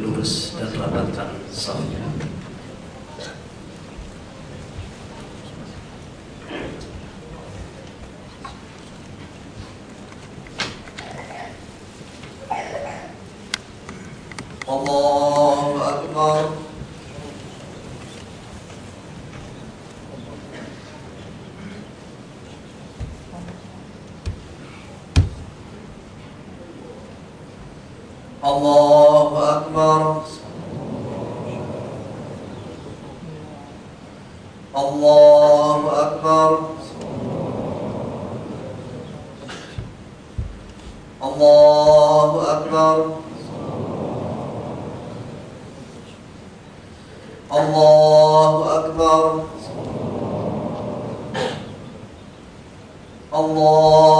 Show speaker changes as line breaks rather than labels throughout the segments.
lurus dan rapatkan safnya.
الله أكبر. الله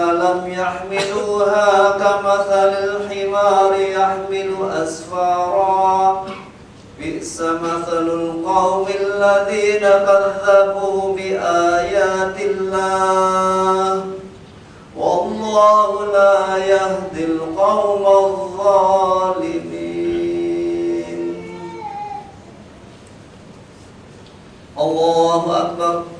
لم يحملوها كمثل الحمار يحمل أسفارا. بئس مثل القوم الذين كذبوا بآيات الله. والله لا يهدي القوم الظالمين. الله أكبر.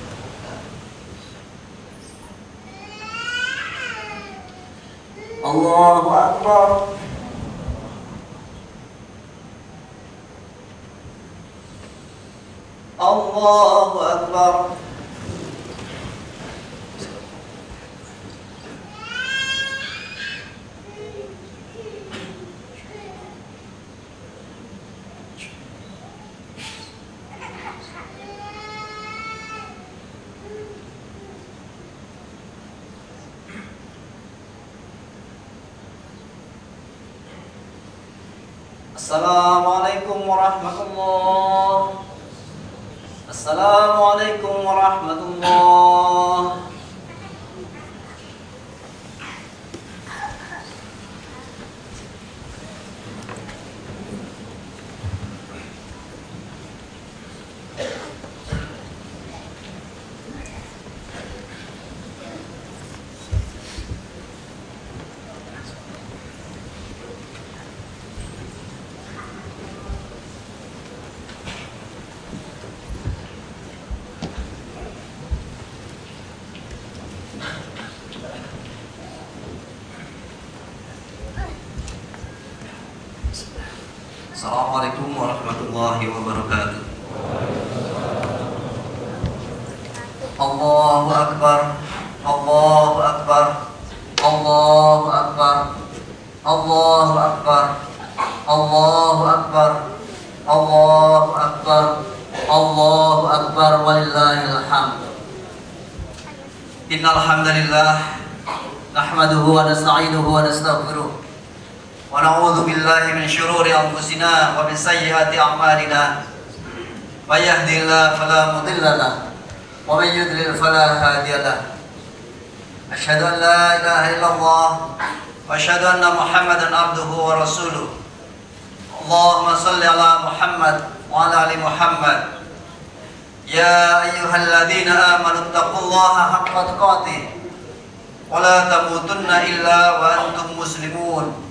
الله أكبر. الله أكبر. Assalamualaikum warahmatullahi wabarakatuh. Allahu akbar. Allahu akbar. Allahu akbar. Allahu akbar. Allahu akbar. Allahu akbar. Allahu akbar walillahil hamd. Innal hamdalillah nahmaduhu wa nasta'inuhu wa nastaghfiruh بالله من شرور أنفسنا ومن سيئات أعمالنا. من يهدي الله فلا مضل له ومن يضلل فلا هادي له. أشهد أن لا إله إلا الله وأشهد أن محمدا عبده ورسوله. اللهم صل على محمد وعلى آل محمد. يا أيها الذين آمنوا اتقوا الله حق تقاته ولا تموتن إلا وأنتم مسلمون.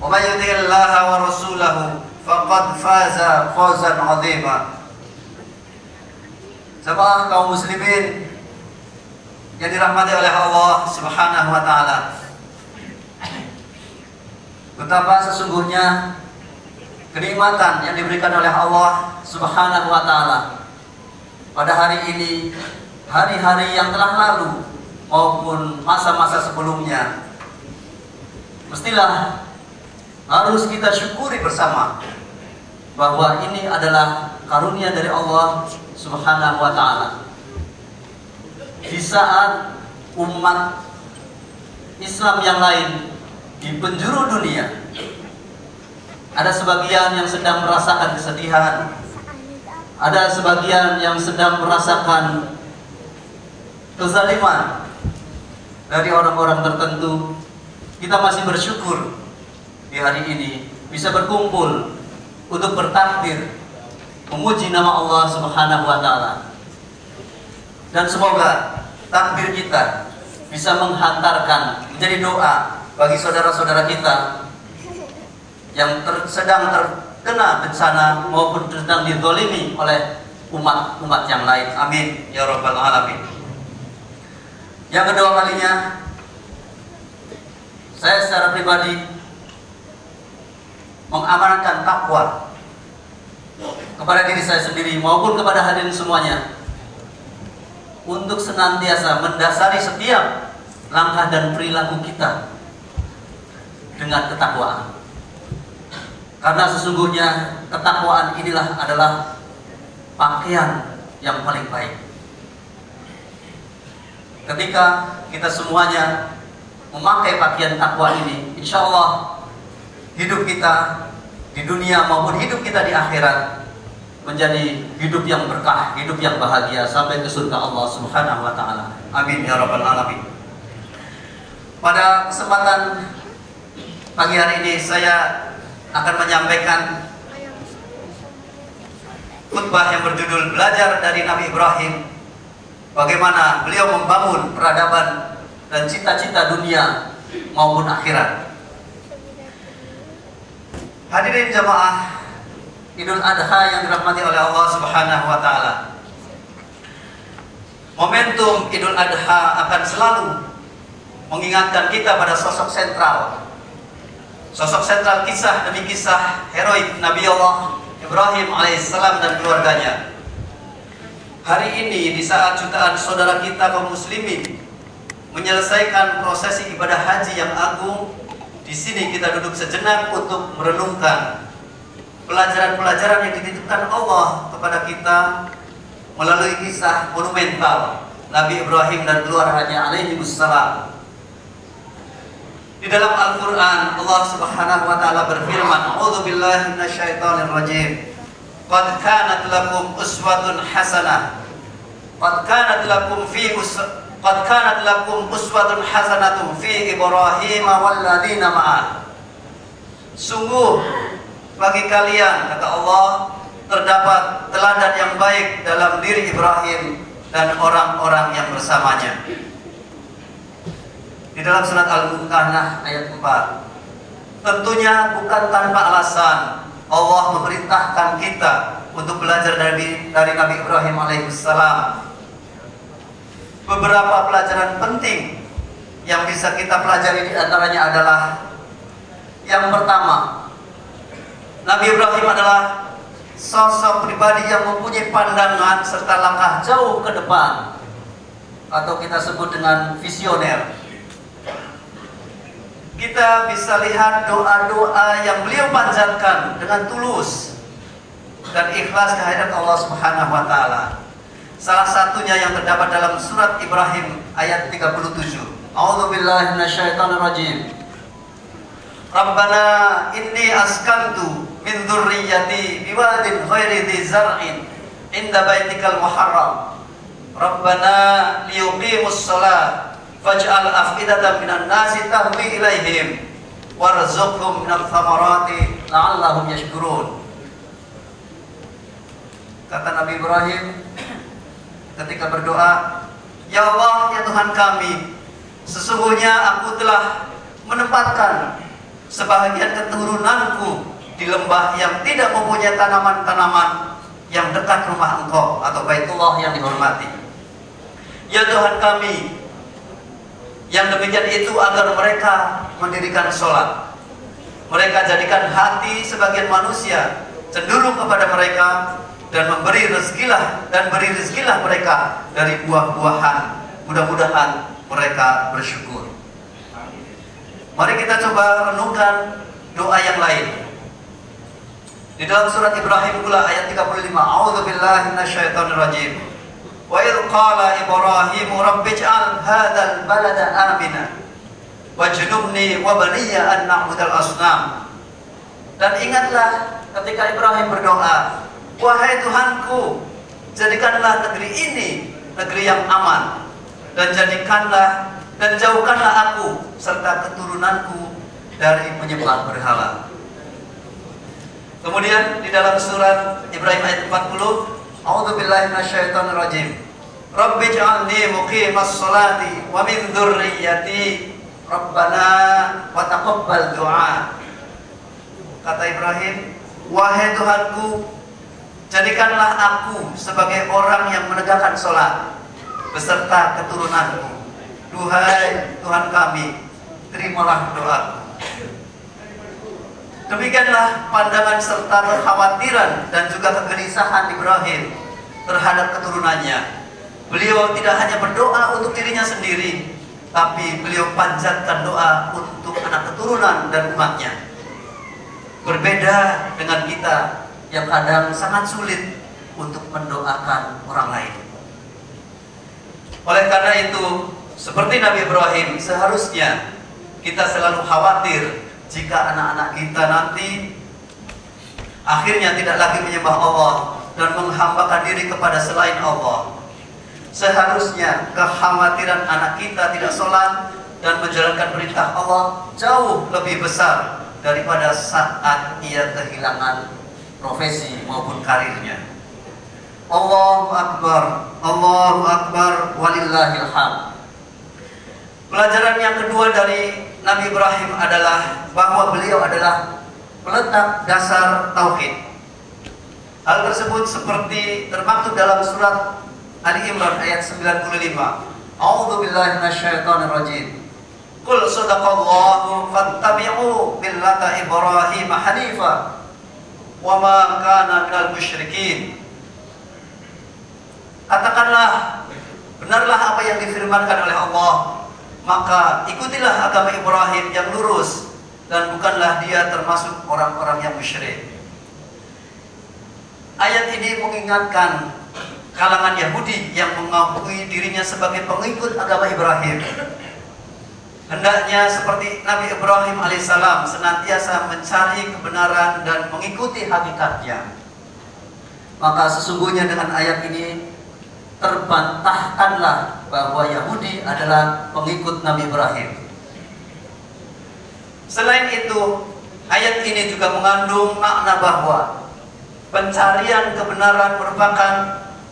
ومن يطع الله ورسوله فقد فاز فوزا عظيما Jemaah kaum muslimin yang dirahmati oleh Allah Subhanahu wa taala. Betapa sesungguhnya kenikmatan yang diberikan oleh Allah Subhanahu wa taala pada hari ini, hari-hari yang telah lalu maupun masa-masa sebelumnya. Mestilah harus kita syukuri bersama bahwa ini adalah karunia dari Allah Subhanahu wa taala. Di saat umat Islam yang lain di penjuru dunia ada sebagian yang sedang merasakan kesedihan, ada sebagian yang sedang merasakan kezaliman dari orang-orang tertentu. Kita masih bersyukur di hari ini bisa berkumpul untuk bertakbir memuji nama Allah Subhanahu wa taala. Dan semoga takbir kita bisa menghantarkan menjadi doa bagi saudara-saudara kita yang ter, sedang terkena bencana maupun sedang dizolimi oleh umat-umat yang lain. Amin ya rabbal alamin. Yang kedua kalinya saya secara pribadi mengamanatkan takwa kepada diri saya sendiri maupun kepada hadirin semuanya untuk senantiasa mendasari setiap langkah dan perilaku kita dengan ketakwaan. Karena sesungguhnya ketakwaan inilah adalah pakaian yang paling baik. Ketika kita semuanya memakai pakaian takwa ini, insya Allah hidup kita di dunia maupun hidup kita di akhirat menjadi hidup yang berkah, hidup yang bahagia sampai ke surga Allah Subhanahu wa taala. Amin ya rabbal alamin. Pada kesempatan pagi hari ini saya akan menyampaikan khutbah yang berjudul Belajar dari Nabi Ibrahim bagaimana beliau membangun peradaban dan cita-cita dunia maupun akhirat. Hadirin jamaah Idul Adha yang dirahmati oleh Allah Subhanahu wa taala. Momentum Idul Adha akan selalu mengingatkan kita pada sosok sentral. Sosok sentral kisah demi kisah heroik Nabi Allah Ibrahim alaihissalam dan keluarganya. Hari ini di saat jutaan saudara kita kaum muslimin menyelesaikan prosesi ibadah haji yang agung, di sini kita duduk sejenak untuk merenungkan pelajaran-pelajaran yang dititipkan Allah kepada kita melalui kisah monumental Nabi Ibrahim dan keluarganya alaihi wassalam. Di dalam Al-Qur'an Allah Subhanahu wa taala berfirman, "A'udzu billahi minasyaitonir rajim. Qad kanat lakum uswatun hasanah. Qad kanat lakum fi Qad kanat lakum uswatun hasanatun fi Ibrahim wal ladina ma'ah." Sungguh bagi kalian kata Allah terdapat teladan yang baik dalam diri Ibrahim dan orang-orang yang bersamanya. Di dalam surat Al-Mumtahanah ayat 4. Tentunya bukan tanpa alasan Allah memerintahkan kita untuk belajar dari dari Nabi Ibrahim alaihissalam. Beberapa pelajaran penting yang bisa kita pelajari di antaranya adalah yang pertama, Nabi Ibrahim adalah sosok pribadi yang mempunyai pandangan serta langkah jauh ke depan atau kita sebut dengan visioner. Kita bisa lihat doa-doa yang beliau panjatkan dengan tulus dan ikhlas kehadirat Allah Subhanahu wa taala. Salah satunya yang terdapat dalam surat Ibrahim ayat 37. A'udzu billahi minasyaitonir rajim. Rabbana inni askantu min dzurriyyati biwadin ghairi dzi zar'in inda baitikal muharram. Rabbana liyuqimus shalah faj'al afidatan minan nasi tahwi ilaihim warzuqhum minal thamarati la'allahum yashkurun. Kata Nabi Ibrahim, ketika berdoa, Ya Allah, ya Tuhan kami, sesungguhnya aku telah menempatkan sebahagian keturunanku di lembah yang tidak mempunyai tanaman-tanaman yang dekat rumah engkau atau baitullah yang dihormati. Ya Tuhan kami, yang demikian itu agar mereka mendirikan sholat. Mereka jadikan hati sebagian manusia cenderung kepada mereka dan memberi rezekilah dan beri rezekilah mereka dari buah-buahan. Mudah-mudahan mereka bersyukur. Mari kita coba renungkan doa yang lain. Di dalam surat Ibrahim pula ayat 35, A'udzu billahi minasyaitonir rajim. Wa idh qala Ibrahim rabbij'al hadzal balada amina wajnubni wa baniya an na'budal asnam. Dan ingatlah ketika Ibrahim berdoa, Wahai Tuhanku, jadikanlah negeri ini negeri yang aman dan jadikanlah dan jauhkanlah aku serta keturunanku dari menyembah berhala. Kemudian di dalam surat Ibrahim ayat 40, A'udzu billahi minasyaitonir rajim. Rabbi ij'alni muqimas sholati wa min dzurriyyati Rabbana wa taqabbal du'a. Kata Ibrahim, wahai Tuhanku, Jadikanlah aku sebagai orang yang menegakkan sholat beserta keturunanku. Duhai Tuhan kami, terimalah doaku. Demikianlah pandangan serta kekhawatiran dan juga kegelisahan Ibrahim terhadap keturunannya. Beliau tidak hanya berdoa untuk dirinya sendiri, tapi beliau panjatkan doa untuk anak keturunan dan umatnya. Berbeda dengan kita yang kadang sangat sulit untuk mendoakan orang lain. Oleh karena itu, seperti Nabi Ibrahim, seharusnya kita selalu khawatir jika anak-anak kita nanti akhirnya tidak lagi menyembah Allah dan menghambakan diri kepada selain Allah. Seharusnya kekhawatiran anak kita tidak sholat dan menjalankan perintah Allah jauh lebih besar daripada saat ia kehilangan profesi maupun karirnya. Allahu Akbar, Allahu Akbar, walillahil hamd. Pelajaran yang kedua dari Nabi Ibrahim adalah bahwa beliau adalah peletak dasar tauhid. Hal tersebut seperti termaktub dalam surat Ali Imran ayat 95. A'udzu billahi minasyaitonir rajim. Qul sadaqallahu fattabi'u millata Ibrahim hanifa wa ma kana minal musyrikin. Katakanlah benarlah apa yang difirmankan oleh Allah, maka ikutilah agama Ibrahim yang lurus dan bukanlah dia termasuk orang-orang yang musyrik. Ayat ini mengingatkan kalangan Yahudi yang mengakui dirinya sebagai pengikut agama Ibrahim Hendaknya seperti Nabi Ibrahim alaihissalam senantiasa mencari kebenaran dan mengikuti hakikatnya. Maka sesungguhnya dengan ayat ini terbantahkanlah bahwa Yahudi adalah pengikut Nabi Ibrahim. Selain itu, ayat ini juga mengandung makna bahwa pencarian kebenaran merupakan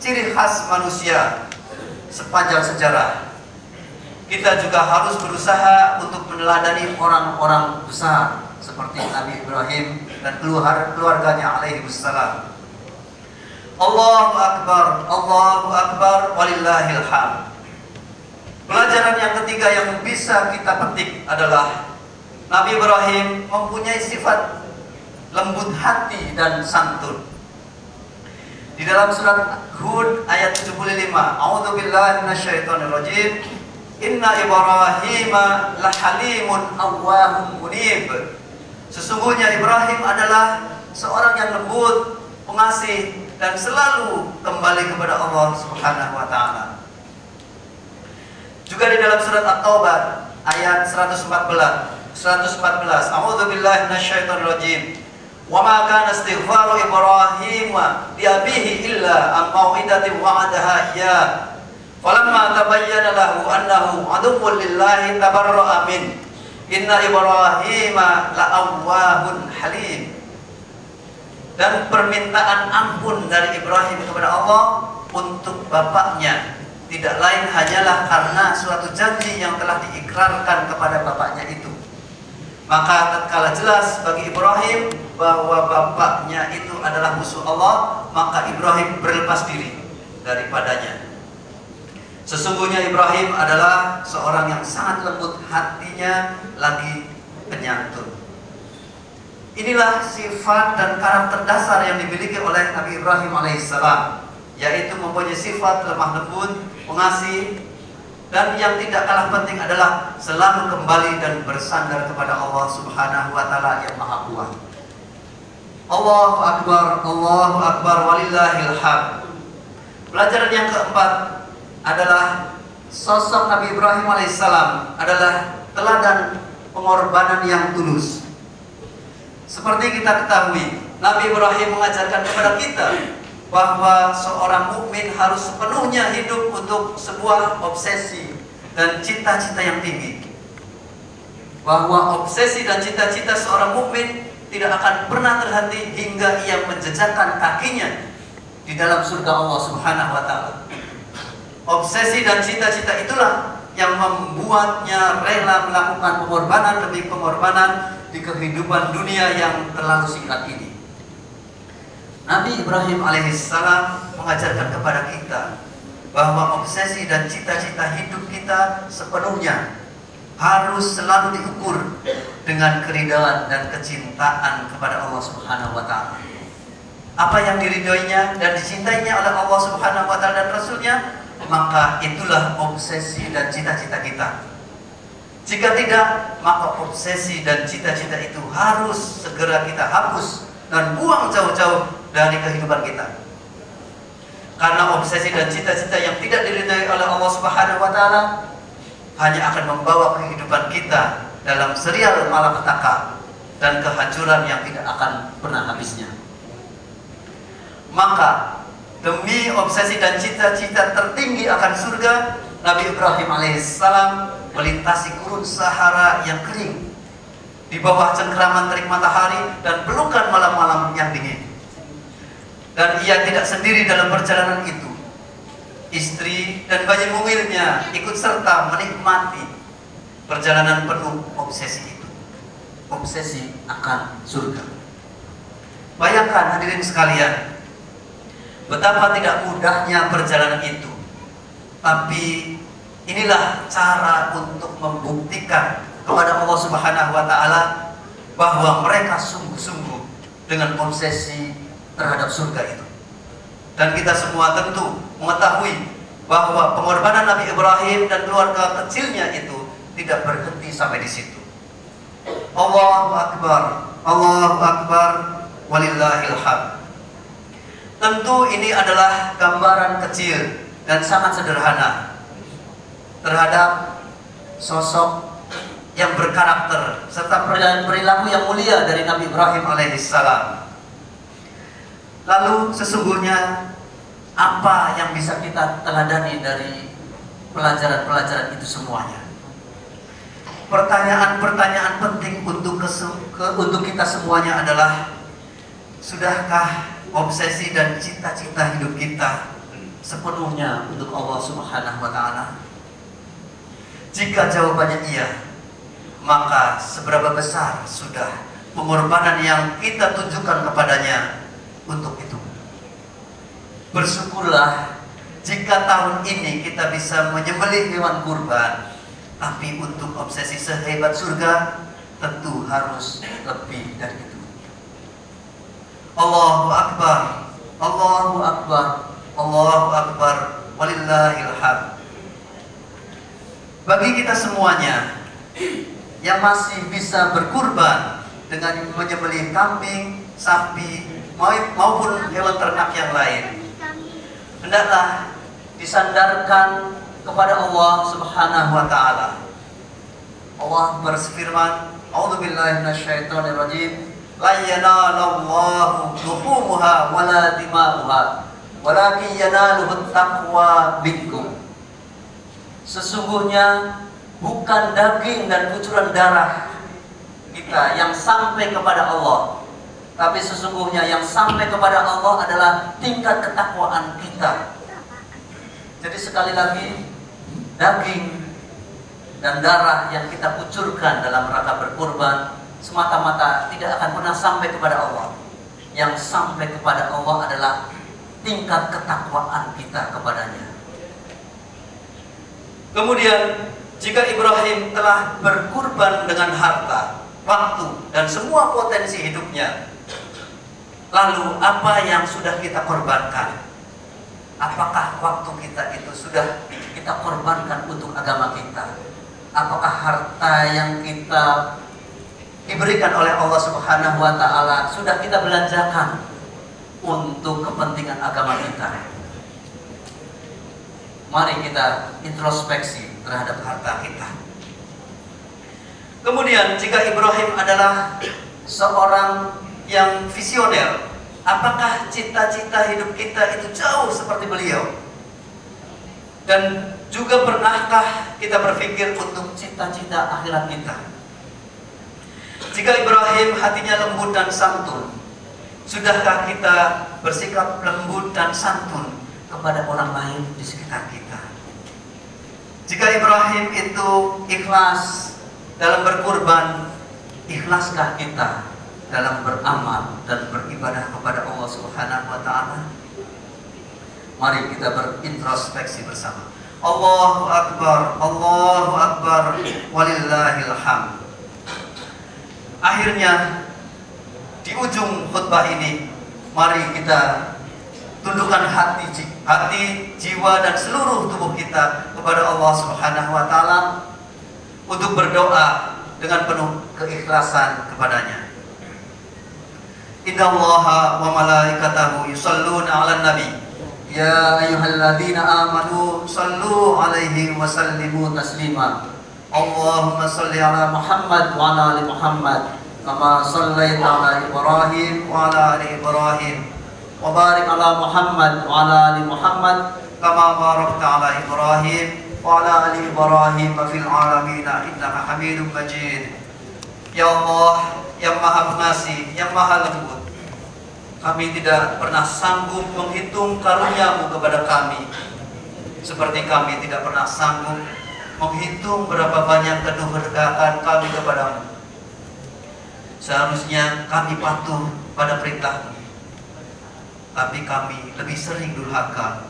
ciri khas manusia sepanjang sejarah kita juga harus berusaha untuk meneladani orang-orang besar seperti Nabi Ibrahim dan keluarganya alaihi wassalam. Allahu Akbar, Allahu Akbar, walillahil hamd. Pelajaran yang ketiga yang bisa kita petik adalah Nabi Ibrahim mempunyai sifat lembut hati dan santun. Di dalam surat Hud ayat 75, A'udzu billahi. Inna Ibrahim lahalimun awwahum munib. Sesungguhnya Ibrahim adalah seorang yang lembut, pengasih dan selalu kembali kepada Allah Subhanahu wa taala. Juga di dalam surat At-Taubah ayat 114 114 A'udzu billahi minasyaitonir rajim. Wa ma kana istighfaru Ibrahim li abihi illa an mau'idatin wa'adaha iyyah. Falamma tabayyana lahu annahu aduwwun lillahi tabarra'a min. Inna Ibrahim la'awwahun halim. Dan permintaan ampun dari Ibrahim kepada Allah untuk bapaknya tidak lain hanyalah karena suatu janji yang telah diikrarkan kepada bapaknya itu. Maka tatkala jelas bagi Ibrahim bahwa bapaknya itu adalah musuh Allah, maka Ibrahim berlepas diri daripadanya. Sesungguhnya Ibrahim adalah seorang yang sangat lembut hatinya lagi penyantun. Inilah sifat dan karakter dasar yang dimiliki oleh Nabi Ibrahim alaihissalam yaitu mempunyai sifat lemah lembut, pengasih, dan yang tidak kalah penting adalah selalu kembali dan bersandar kepada Allah Subhanahu wa taala yang Maha Kuat. Allahu akbar, Allahu akbar walillahil hamd. Pelajaran yang keempat adalah sosok Nabi Ibrahim alaihissalam adalah teladan pengorbanan yang tulus. Seperti kita ketahui, Nabi Ibrahim mengajarkan kepada kita bahwa seorang mukmin harus sepenuhnya hidup untuk sebuah obsesi dan cita-cita yang tinggi. Bahwa obsesi dan cita-cita seorang mukmin tidak akan pernah terhenti hingga ia menjejakkan kakinya di dalam surga Allah Subhanahu wa taala. Obsesi dan cita-cita itulah yang membuatnya rela melakukan pengorbanan demi pengorbanan di kehidupan dunia yang terlalu singkat ini. Nabi Ibrahim alaihissalam mengajarkan kepada kita bahwa obsesi dan cita-cita hidup kita sepenuhnya harus selalu diukur dengan keridhaan dan kecintaan kepada Allah Subhanahu wa taala. Apa yang diridhoinya dan dicintainya oleh Allah Subhanahu wa taala dan rasulnya, maka itulah obsesi dan cita-cita kita. Jika tidak, maka obsesi dan cita-cita itu harus segera kita hapus dan buang jauh-jauh dari kehidupan kita. Karena obsesi dan cita-cita yang tidak diridhai oleh Allah Subhanahu wa taala hanya akan membawa kehidupan kita dalam serial malapetaka dan kehancuran yang tidak akan pernah habisnya. Maka demi obsesi dan cita-cita tertinggi akan surga, Nabi Ibrahim alaihissalam melintasi gurun Sahara yang kering di bawah cengkraman terik matahari dan pelukan malam-malam yang dingin dan ia tidak sendiri dalam perjalanan itu. Istri dan bayi mungilnya ikut serta menikmati perjalanan penuh obsesi itu. Obsesi akan surga. Bayangkan hadirin sekalian, betapa tidak mudahnya perjalanan itu. Tapi inilah cara untuk membuktikan kepada Allah Subhanahu wa taala bahwa mereka sungguh-sungguh dengan obsesi terhadap surga itu. Dan kita semua tentu mengetahui bahwa pengorbanan Nabi Ibrahim dan keluarga kecilnya itu tidak berhenti sampai di situ. Allahu Akbar, Allahu Akbar, walillahil hamd. Tentu ini adalah gambaran kecil dan sangat sederhana terhadap sosok yang berkarakter serta perilaku yang mulia dari Nabi Ibrahim alaihissalam. Lalu sesungguhnya apa yang bisa kita teladani dari pelajaran-pelajaran itu semuanya? Pertanyaan-pertanyaan penting untuk ke, untuk kita semuanya adalah sudahkah obsesi dan cita-cita hidup kita sepenuhnya untuk Allah Subhanahu wa taala? Jika jawabannya iya, maka seberapa besar sudah pengorbanan yang kita tunjukkan kepadanya untuk itu. Bersyukurlah jika tahun ini kita bisa menyembelih hewan kurban, tapi untuk obsesi sehebat surga tentu harus lebih dari itu. Allahu Akbar, Allahu Akbar, Allahu Akbar, walillahil. Bagi kita semuanya yang masih bisa berkurban dengan menyembelih kambing, sapi, maupun hewan ternak yang lain hendaklah disandarkan kepada Allah Subhanahu wa taala. Allah berfirman, "A'udzubillahi minasyaitonirrajim. La yanalallahu wala dima'uha, walakin yanaluhu taqwa minkum." Sesungguhnya bukan daging dan kucuran darah kita yang sampai kepada Allah, tapi sesungguhnya yang sampai kepada Allah adalah tingkat ketakwaan kita. Jadi sekali lagi daging dan darah yang kita kucurkan dalam rangka berkorban semata-mata tidak akan pernah sampai kepada Allah. Yang sampai kepada Allah adalah tingkat ketakwaan kita kepadanya. Kemudian jika Ibrahim telah berkurban dengan harta, waktu, dan semua potensi hidupnya, lalu apa yang sudah kita korbankan? Apakah waktu kita itu sudah kita korbankan untuk agama kita? Apakah harta yang kita diberikan oleh Allah Subhanahu wa taala sudah kita belanjakan untuk kepentingan agama kita? Mari kita introspeksi terhadap harta kita. Kemudian jika Ibrahim adalah seorang yang visioner, apakah cita-cita hidup kita itu jauh seperti beliau? Dan juga pernahkah kita berpikir untuk cita-cita akhirat kita? Jika Ibrahim hatinya lembut dan santun, sudahkah kita bersikap lembut dan santun kepada orang lain di sekitar kita? Jika Ibrahim itu ikhlas dalam berkurban, ikhlaskah kita dalam beramal dan beribadah kepada Allah Subhanahu wa taala? Mari kita berintrospeksi bersama. Allahu Akbar, Allahu Akbar, walillahil hamd akhirnya di ujung khutbah ini mari kita tundukkan hati hati jiwa dan seluruh tubuh kita kepada Allah Subhanahu wa taala untuk berdoa dengan penuh keikhlasan kepadanya. Inna Allaha wa malaikatahu yusalluna 'alan nabi. Ya ayyuhalladzina amanu sallu 'alaihi wa sallimu taslima. Allahumma salli ala Muhammad wa ala ali Muhammad kama sallaita ala Ibrahim wa ala ali Ibrahim wa barik ala Muhammad wa ala ali Muhammad kama barakta ala Ibrahim wa ala ali Ibrahim fil alamin innaka Hamidum Majid. Ya Allah yang Maha Pengasih yang Maha Lembut kami tidak pernah sanggup menghitung karuniamu kepada kami. Seperti kami tidak pernah sanggup menghitung berapa banyak kedurhakaan kami kepadamu. Seharusnya kami patuh pada perintahmu Tapi kami lebih sering durhaka.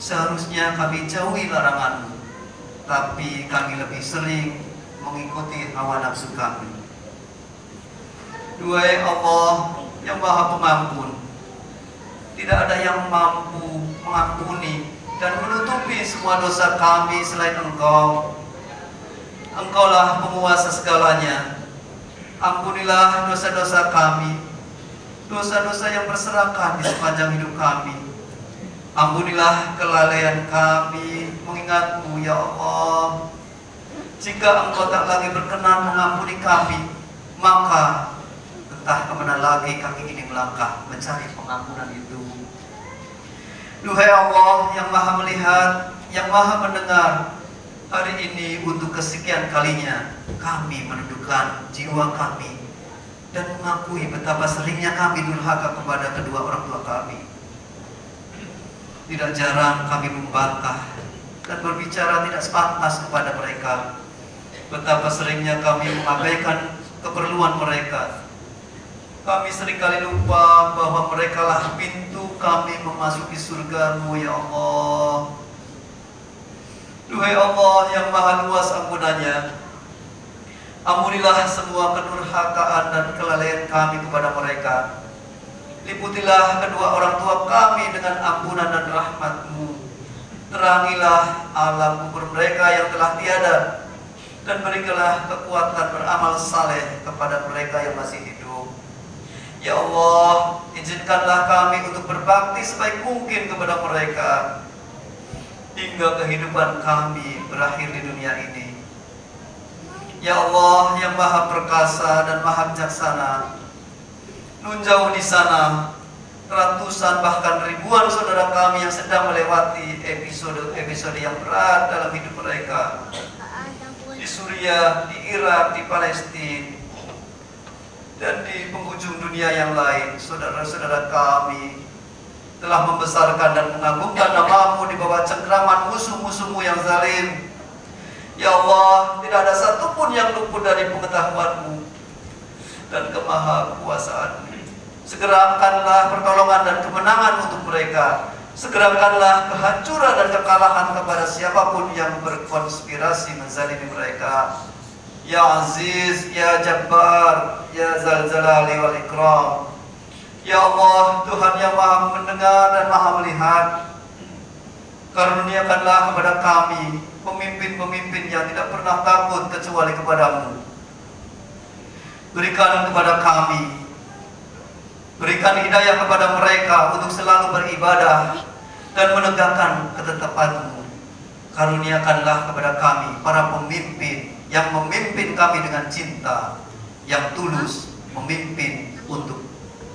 Seharusnya kami jauhi laranganmu. Tapi kami lebih sering mengikuti hawa nafsu kami. Duhai Allah yang maha pengampun. Tidak ada yang mampu mengampuni dan menutupi semua dosa kami selain Engkau. Engkaulah penguasa segalanya. Ampunilah dosa-dosa kami, dosa-dosa yang berserakan di sepanjang hidup kami. Ampunilah kelalaian kami mengingatmu ya Allah. Jika engkau tak lagi berkenan mengampuni kami, maka entah ke mana lagi kaki ini melangkah mencari pengampunan itu. Duhai Allah yang maha melihat, yang maha mendengar, hari ini untuk kesekian kalinya kami menundukkan jiwa kami dan mengakui betapa seringnya kami durhaka kepada kedua orang tua kami. Tidak jarang kami membantah dan berbicara tidak sepantas kepada mereka. Betapa seringnya kami mengabaikan keperluan mereka kami sering kali lupa bahwa mereka lah pintu kami memasuki surgamu ya Allah. Duhai Allah yang maha luas ampunannya, Ampunilah semua kedurhakaan dan kelalaian kami kepada mereka. Liputilah kedua orang tua kami dengan ampunan dan rahmatmu. Terangilah alam kubur mereka yang telah tiada. Dan berikanlah kekuatan beramal saleh kepada mereka yang masih hidup. Ya Allah, izinkanlah kami untuk berbakti sebaik mungkin kepada mereka hingga kehidupan kami berakhir di dunia ini. Ya Allah yang maha perkasa dan maha bijaksana, nun jauh di sana ratusan bahkan ribuan saudara kami yang sedang melewati episode-episode yang berat dalam hidup mereka di Suriah, di Irak, di Palestina, dan di penghujung dunia yang lain, saudara-saudara kami telah membesarkan dan mengagungkan namamu di bawah cengkraman musuh-musuhmu yang zalim. Ya Allah, tidak ada satupun yang luput dari pengetahuanmu dan kemahakuasaanmu. Segerakanlah pertolongan dan kemenangan untuk mereka. Segerakanlah kehancuran dan kekalahan kepada siapa pun yang berkonspirasi menzalimi mereka. Ya Aziz, Ya Jabbar, Ya Zal Jalali wal Ikram. Ya Allah, Tuhan yang Maha mendengar dan Maha melihat. Karuniakanlah kepada kami pemimpin-pemimpin yang tidak pernah takut kecuali kepadamu. Berikan kepada kami Berikan hidayah kepada mereka untuk selalu beribadah dan menegakkan ketetapanmu. Karuniakanlah kepada kami para pemimpin yang memimpin kami dengan cinta, yang tulus memimpin untuk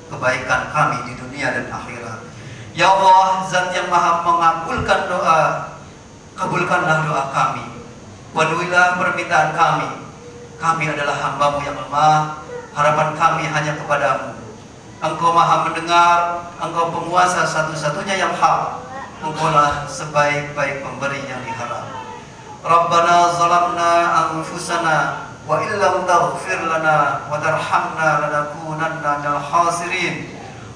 kebaikan kami di dunia dan akhirat. Ya Allah, Zat yang Maha mengabulkan doa, kabulkanlah doa kami. Penuhilah permintaan kami. Kami adalah hambamu yang lemah, harapan kami hanya kepadamu. Engkau maha mendengar, engkau penguasa satu-satunya yang hak. Engkaulah sebaik-baik pemberi yang diharap. ربنا ظلمنا أنفسنا وإن لم تغفر لنا وترحمنا لنكونن من الخاسرين.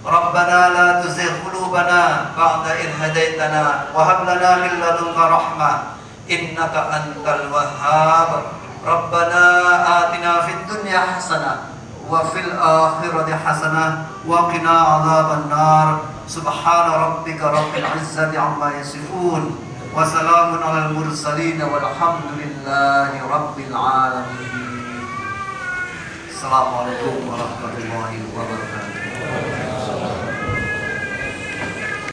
ربنا لا تزغ قلوبنا بعد إذ هديتنا وهب لنا من لدنك رحمة إنك أنت الوهاب. ربنا آتنا في الدنيا حسنة وفي الآخرة حسنة وقنا عذاب النار. سبحان ربك رب العزة عما يصفون. وسلام على المرسلين والحمد لله رب العالمين. السلام عليكم ورحمة الله وبركاته.